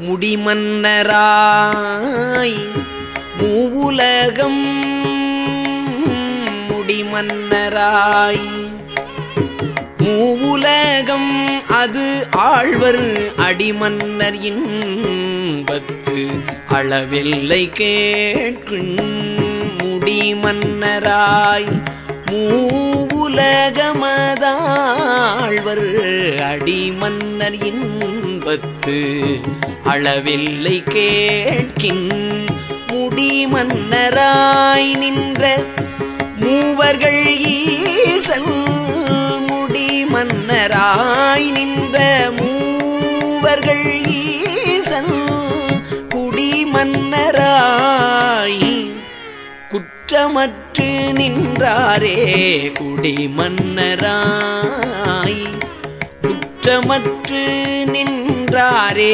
முடிமன்னராய். மூவுலகம் முடிமன்னராய். மூவுலகம் அது ஆழ்வர் அடிமன்னர் இன்பத்து அளவில்லை கேட்கும் முடிமன்னராய். மூவுலகமதாழ்வர் அடிமன்னர் இன்பத்து அளவில்லை கேட்கின் முடி மன்னராய் நின்ற மூவர்கள் ஈசன் முடி மன்னராய் நின்ற மூவர்கள் ஈசன் குடி மன்னராய் குற்றமற்று நின்றாரே குடி மன்னராய். குற்றமற்று நின்றாரே.